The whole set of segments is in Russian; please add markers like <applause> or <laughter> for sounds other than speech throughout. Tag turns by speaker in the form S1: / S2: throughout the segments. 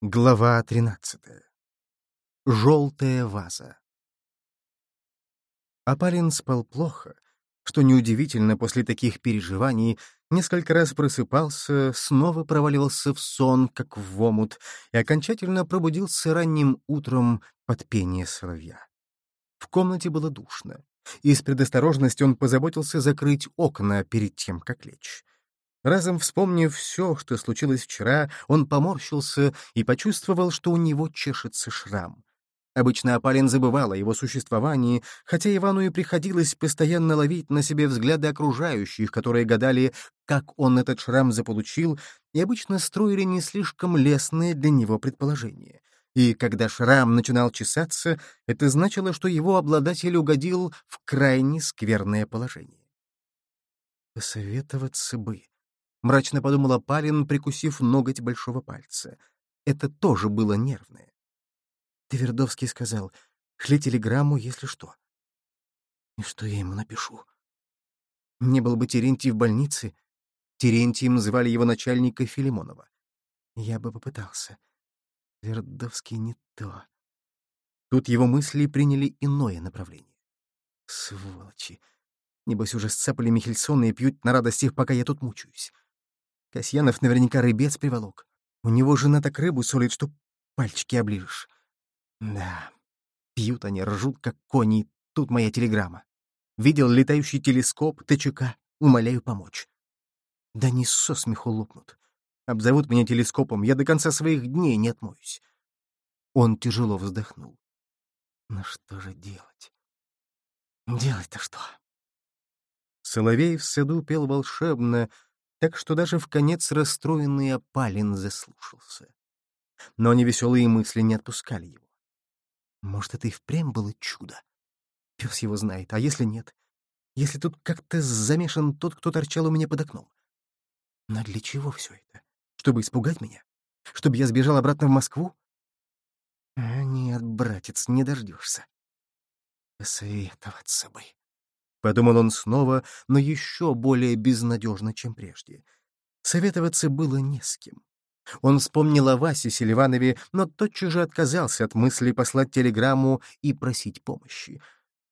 S1: Глава 13. Желтая ваза. Апалин спал плохо, что неудивительно после таких переживаний, несколько раз просыпался, снова проваливался в сон, как в омут, и окончательно пробудился ранним утром под пение соловья. В комнате было душно. Из предосторожности он позаботился закрыть окна перед тем, как лечь. Разом вспомнив все, что случилось вчера, он поморщился и почувствовал, что у него чешется шрам. Обычно Апалин забывал о его существовании, хотя Ивану и приходилось постоянно ловить на себе взгляды окружающих, которые гадали, как он этот шрам заполучил, и обычно строили не слишком лестные для него предположения. И когда шрам начинал чесаться, это значило, что его обладатель угодил в крайне скверное положение. Посоветоваться бы, — мрачно подумала Палин, прикусив ноготь большого пальца. Это тоже было нервное. Твердовский сказал, «Шли телеграмму, если что». И что я ему напишу? Не был бы Терентий в больнице. Терентием звали его начальника Филимонова. Я бы попытался. Твердовский не то. Тут его мысли приняли иное направление. Сволочи. Небось, уже сцапали Михельсона и пьют на радостях, пока я тут мучаюсь. Касьянов наверняка рыбец приволок. У него жена так рыбу солит, что пальчики оближешь. Да, пьют они, ржут, как кони. Тут моя телеграмма. Видел летающий телескоп, ТЧК. Умоляю помочь. Да не со смеху лопнут. Обзовут меня телескопом, я до конца своих дней не отмоюсь. Он тяжело вздохнул. Ну что же делать? Делать-то что? Соловей в саду пел волшебно, так что даже в конец расстроенный опалин заслушался. Но невеселые мысли не отпускали его. Может, это и впрямь было чудо? Пес его знает, а если нет? Если тут как-то замешан тот, кто торчал у меня под окном? Но для чего все это? Чтобы испугать меня? Чтобы я сбежал обратно в Москву? А нет, братец, не дождешься. Посоветоваться бы. — подумал он снова, но еще более безнадежно, чем прежде. Советоваться было не с кем. Он вспомнил о Васе Селиванове, но тотчас же отказался от мысли послать телеграмму и просить помощи.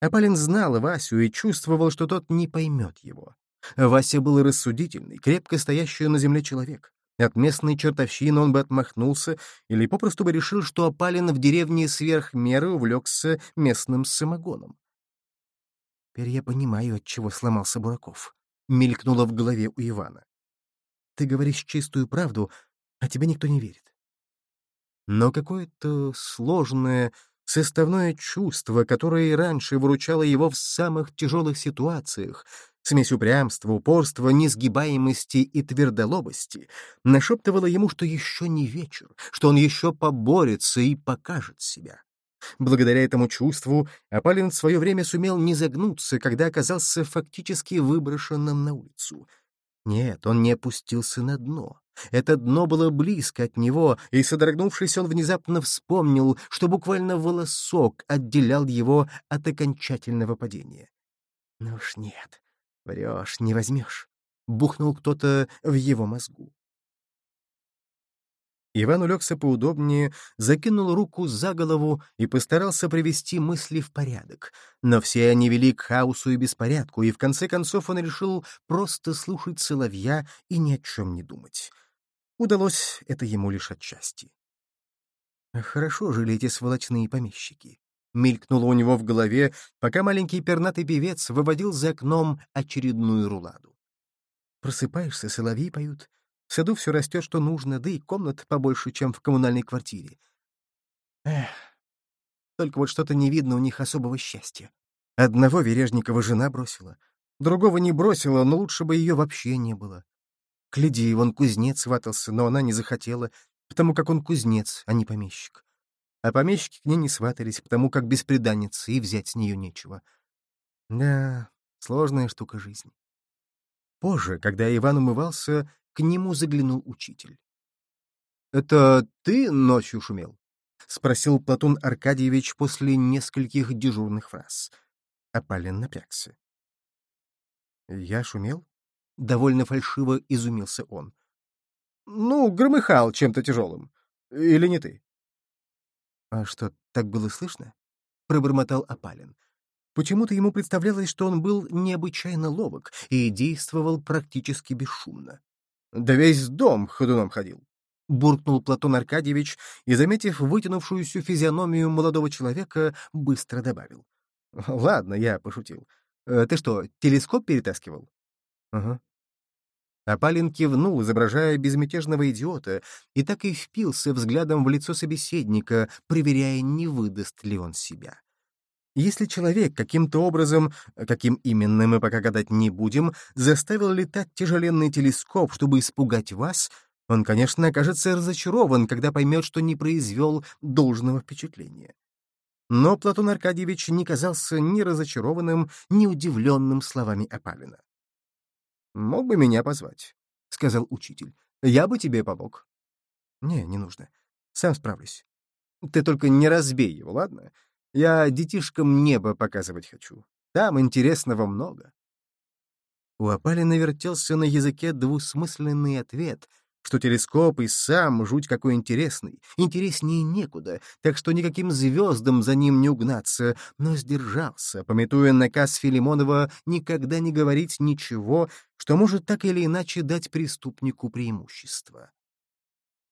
S1: Апалин знал Васю и чувствовал, что тот не поймет его. Вася был рассудительный, крепко стоящий на земле человек. От местной чертовщины он бы отмахнулся или попросту бы решил, что Апалин в деревне сверх меры увлекся местным самогоном. Теперь я понимаю, от чего сломался Бураков. Мелькнуло в голове у Ивана. Ты говоришь чистую правду, а тебе никто не верит. Но какое-то сложное, составное чувство, которое раньше выручало его в самых тяжелых ситуациях, смесь упрямства, упорства, несгибаемости и твердолобости, нашептывало ему, что еще не вечер, что он еще поборется и покажет себя. Благодаря этому чувству Апалин в свое время сумел не загнуться, когда оказался фактически выброшенным на улицу. Нет, он не опустился на дно. Это дно было близко от него, и, содрогнувшись, он внезапно вспомнил, что буквально волосок отделял его от окончательного падения. «Ну уж нет, врешь, не возьмешь», — бухнул кто-то в его мозгу. Иван улегся поудобнее, закинул руку за голову и постарался привести мысли в порядок. Но все они вели к хаосу и беспорядку, и в конце концов он решил просто слушать соловья и ни о чем не думать. Удалось это ему лишь отчасти. «Хорошо жили эти сволочные помещики», — мелькнуло у него в голове, пока маленький пернатый певец выводил за окном очередную руладу. Просыпаешься, соловьи поют, в саду все растет, что нужно, да и комнат побольше, чем в коммунальной квартире. Эх, только вот что-то не видно у них особого счастья. Одного Вережникова жена бросила, другого не бросила, но лучше бы ее вообще не было. К Лидии вон кузнец сватался, но она не захотела, потому как он кузнец, а не помещик. А помещики к ней не сватались, потому как беспреданница, и взять с нее нечего. Да, сложная штука жизни. Позже, когда Иван умывался, к нему заглянул учитель. — Это ты ночью шумел? — спросил Платон Аркадьевич после нескольких дежурных фраз. Апалин напрягся. — Я шумел? — довольно фальшиво изумился он. — Ну, громыхал чем-то тяжелым.
S2: Или не ты?»
S1: «А что, так было слышно?» — пробормотал Апалин. Почему-то ему представлялось, что он был необычайно ловок и действовал практически бесшумно.
S2: «Да весь дом ходуном ходил», —
S1: буркнул Платон Аркадьевич и, заметив вытянувшуюся физиономию молодого человека, быстро добавил. «Ладно, я пошутил. Э, ты что, телескоп перетаскивал?» «Ага». Апалин кивнул, изображая безмятежного идиота, и так и впился взглядом в лицо собеседника, проверяя, не выдаст ли он себя. Если человек каким-то образом, каким именно мы пока гадать не будем, заставил летать тяжеленный телескоп, чтобы испугать вас, он, конечно, окажется разочарован, когда поймет, что не произвел должного впечатления. Но Платон Аркадьевич не казался ни разочарованным, ни удивленным словами Апалина.
S2: «Мог бы меня позвать», — сказал учитель. «Я бы тебе помог».
S1: «Не, не нужно. Сам справлюсь».
S2: «Ты только не разбей его, ладно? Я детишкам небо показывать хочу. Там интересного много».
S1: У Апалина вертелся на языке двусмысленный ответ, что телескоп и сам жуть какой интересный, интереснее некуда, так что никаким звездам за ним не угнаться, но сдержался, пометуя наказ Филимонова никогда не говорить ничего, что может так или иначе дать преступнику преимущество.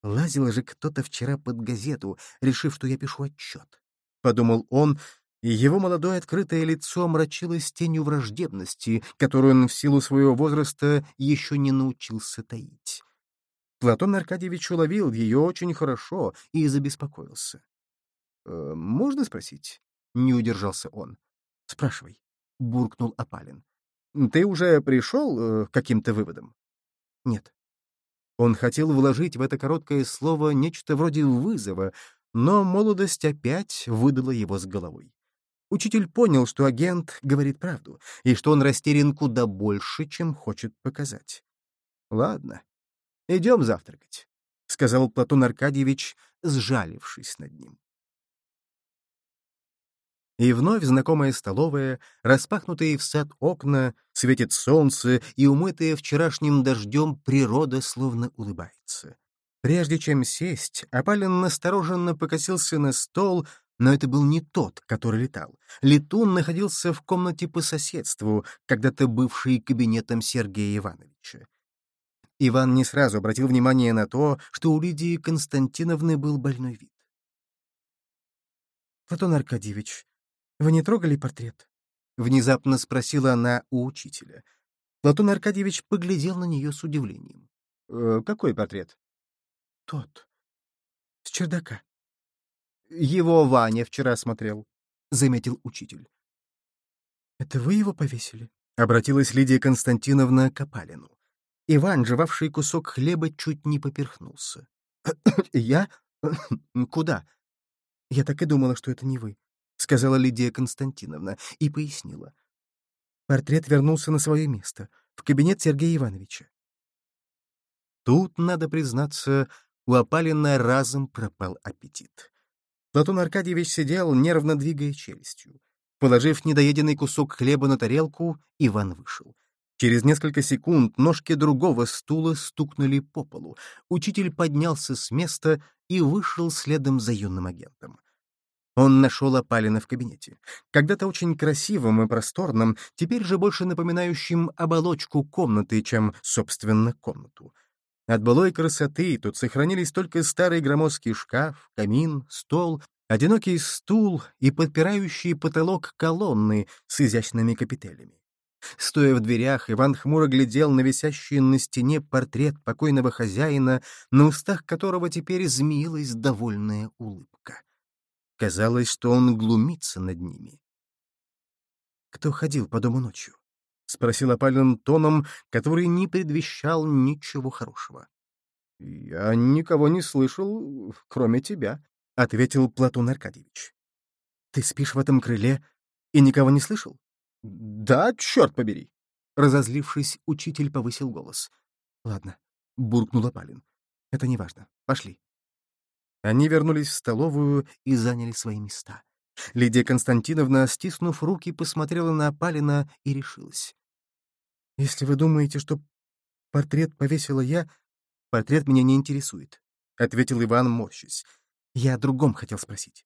S1: Лазил же кто-то вчера под газету, решив, что я пишу отчет. Подумал он, и его молодое открытое лицо омрачилось тенью враждебности, которую он в силу своего возраста еще не научился таить. Платон Аркадьевич уловил ее очень хорошо и забеспокоился. «Э, «Можно спросить?» — не удержался он. «Спрашивай», — буркнул Апалин. «Ты уже пришел э, каким-то выводам?» «Нет». Он хотел вложить в это короткое слово нечто вроде вызова, но молодость опять выдала его с головой. Учитель понял, что агент говорит правду, и что он растерян куда больше, чем хочет показать. «Ладно, «Идем завтракать», — сказал Платон Аркадьевич, сжалившись над ним. И вновь знакомая столовая, распахнутые в сад окна, светит солнце, и умытая вчерашним дождем природа словно улыбается. Прежде чем сесть, Апалин настороженно покосился на стол, но это был не тот, который летал. Летун находился в комнате по соседству, когда-то бывшей кабинетом Сергея Ивановича. Иван не сразу обратил внимание на то, что у Лидии Константиновны был больной вид. «Платон Аркадьевич, вы не трогали портрет?» — внезапно спросила она у учителя. Платон Аркадьевич поглядел на нее с удивлением.
S2: «Э, «Какой портрет?»
S1: «Тот. С чердака».
S2: «Его Ваня вчера смотрел», — заметил учитель.
S1: «Это вы его повесили?» — обратилась Лидия Константиновна к Апалину. Иван, жевавший кусок хлеба, чуть не поперхнулся. <coughs> «Я? <coughs> Куда?» «Я так и думала, что это не вы», — сказала Лидия Константиновна и пояснила. Портрет вернулся на свое место, в кабинет Сергея Ивановича. Тут, надо признаться, у Апалина разом пропал аппетит. Платон Аркадьевич сидел, нервно двигая челюстью. Положив недоеденный кусок хлеба на тарелку, Иван вышел. Через несколько секунд ножки другого стула стукнули по полу. Учитель поднялся с места и вышел следом за юным агентом. Он нашел опалина в кабинете. Когда-то очень красивым и просторным, теперь же больше напоминающим оболочку комнаты, чем, собственно, комнату. От былой красоты тут сохранились только старый громоздкий шкаф, камин, стол, одинокий стул и подпирающий потолок колонны с изящными капителями. Стоя в дверях, Иван хмуро глядел на висящий на стене портрет покойного хозяина, на устах которого теперь змеилась довольная улыбка. Казалось, что он глумится над ними. «Кто ходил по дому ночью?» — спросил Апалин тоном, который не предвещал ничего хорошего.
S2: «Я никого не слышал, кроме тебя», — ответил Платон Аркадьевич.
S1: «Ты спишь в этом крыле и никого не слышал?»
S2: «Да, черт побери!»
S1: Разозлившись, учитель повысил голос. «Ладно», — буркнула Палин. «Это не важно. Пошли». Они вернулись в столовую и заняли свои места. Лидия Константиновна, стиснув руки, посмотрела на Палина и решилась. «Если вы думаете, что портрет повесила я, портрет меня не интересует», — ответил Иван, морщись. «Я о другом хотел спросить.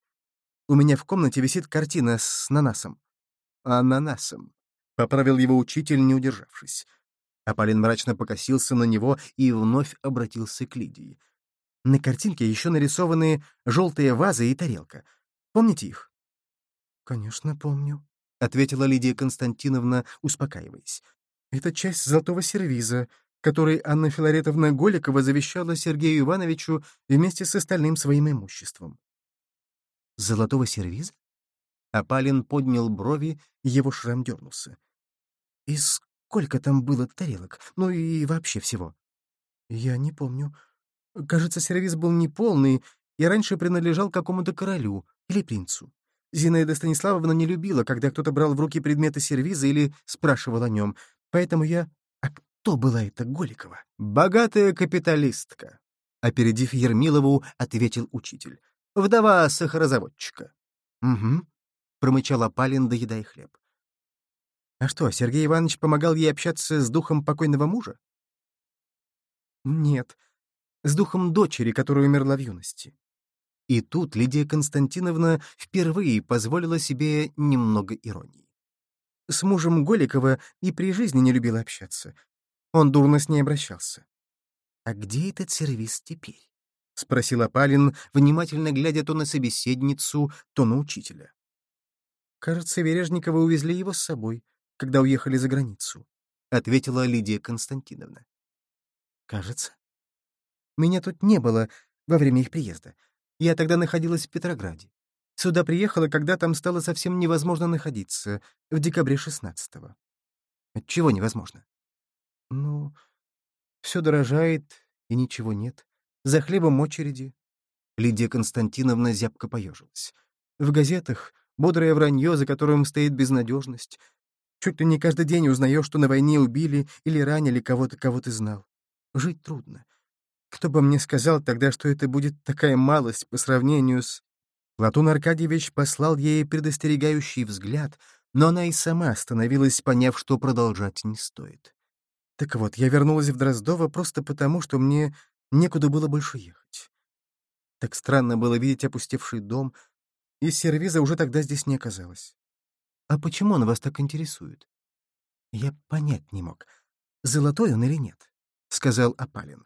S1: У меня в комнате висит картина с нанасом». «Ананасом», — поправил его учитель, не удержавшись. Апалин мрачно покосился на него и вновь обратился к Лидии. На картинке еще нарисованы желтые вазы и тарелка. Помните их? «Конечно, помню», — ответила Лидия Константиновна, успокаиваясь. «Это часть золотого сервиза, который Анна Филаретовна Голикова завещала Сергею Ивановичу вместе с остальным своим имуществом». «Золотого сервиза?» Апалин поднял брови, его шрам дернулся. «И сколько там было тарелок? Ну и вообще всего?» «Я не помню. Кажется, сервиз был неполный и раньше принадлежал какому-то королю или принцу. Зинаида Станиславовна не любила, когда кто-то брал в руки предметы сервиза или спрашивал о нем, поэтому я... А кто была эта Голикова?
S2: «Богатая капиталистка», — опередив Ермилову, ответил учитель. «Вдова сахарозаводчика».
S1: «Угу», — промычал Апалин, доедая хлеб. «А что, Сергей Иванович помогал ей общаться с духом покойного мужа?» «Нет, с духом дочери, которая умерла в юности. И тут Лидия Константиновна впервые позволила себе немного иронии. С мужем Голикова и при жизни не любила общаться. Он дурно с ней обращался. «А где этот сервис теперь?» — спросила Палин, внимательно глядя то на собеседницу, то на учителя. «Кажется, Вережникова увезли его с собой, когда уехали за границу», — ответила Лидия Константиновна. «Кажется. Меня тут не было во время их приезда. Я тогда находилась в Петрограде. Сюда приехала, когда там стало совсем невозможно находиться, в декабре 16-го. Отчего невозможно? Ну, все дорожает, и ничего нет. За хлебом очереди. Лидия Константиновна зябко поежилась. В газетах бодрое вранье, за которым стоит безнадежность. Чуть ли не каждый день узнаешь, что на войне убили или ранили кого-то, кого ты знал. Жить трудно. Кто бы мне сказал тогда, что это будет такая малость по сравнению с... Платон Аркадьевич послал ей предостерегающий взгляд, но она и сама остановилась, поняв, что продолжать не стоит. Так вот, я вернулась в Дроздово просто потому, что мне некуда было больше ехать. Так странно было видеть опустевший дом, и сервиза уже тогда здесь не оказалось. А почему он вас так интересует? Я понять не мог, золотой он или нет, — сказал Апалин.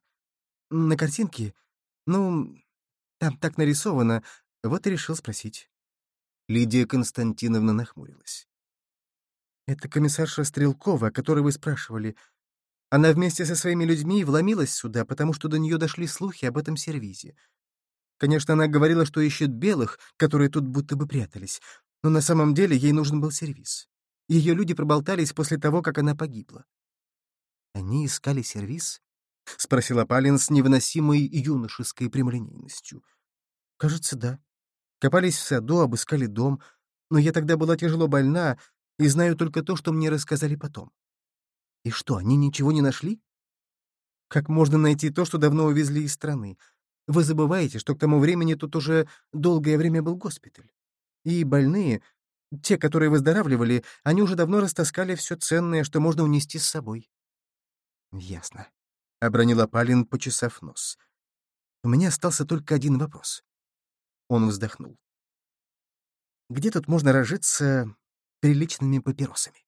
S1: На картинке? Ну, там так нарисовано, вот и решил спросить. Лидия Константиновна нахмурилась. «Это комиссарша Стрелкова, о которой вы спрашивали. Она вместе со своими людьми вломилась сюда, потому что до нее дошли слухи об этом сервизе. Конечно, она говорила, что ищет белых, которые тут будто бы прятались, но на самом деле ей нужен был сервиз. Ее люди проболтались после того, как она погибла. Они искали сервиз? — спросила Палин с невыносимой юношеской прямолинейностью. «Кажется, да. Копались в саду, обыскали дом, но я тогда была тяжело больна и знаю только то, что мне рассказали потом. И что, они ничего не нашли? Как можно найти то, что давно увезли из страны? Вы забываете, что к тому времени тут уже долгое время был госпиталь. И больные, те, которые выздоравливали, они уже давно растаскали все ценное, что можно унести с собой. Ясно. — обронила Палин, почесав нос. «У меня остался только один вопрос». Он вздохнул. «Где тут можно разжиться приличными папиросами?»